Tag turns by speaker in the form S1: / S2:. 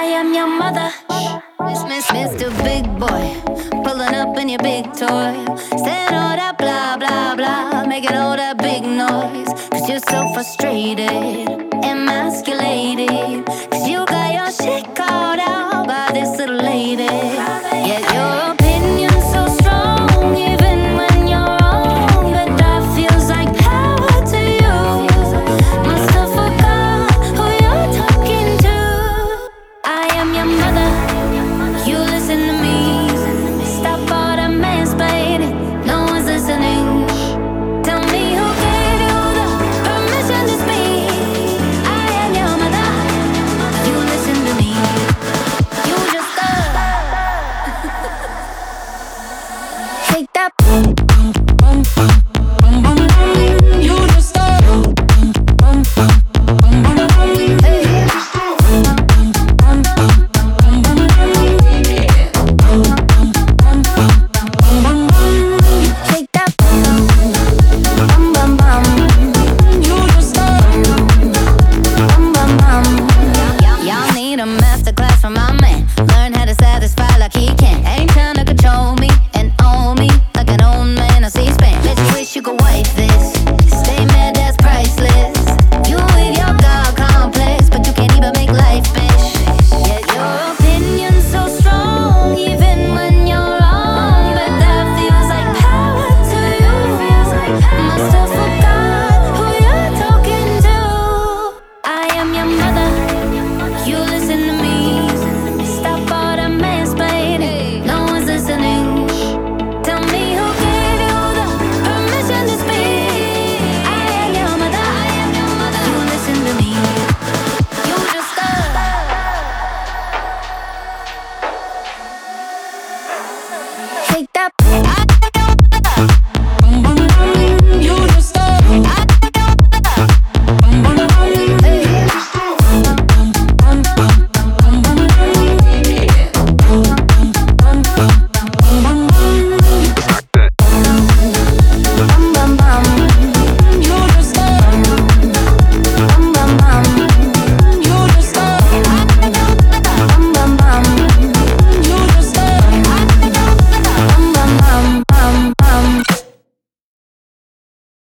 S1: I am your mother. Miss, miss, Mr. Big Boy. Pulling up in your big toy. Saying all that blah, blah, blah. Making all that big noise. Cause you're so frustrated, emasculated. up.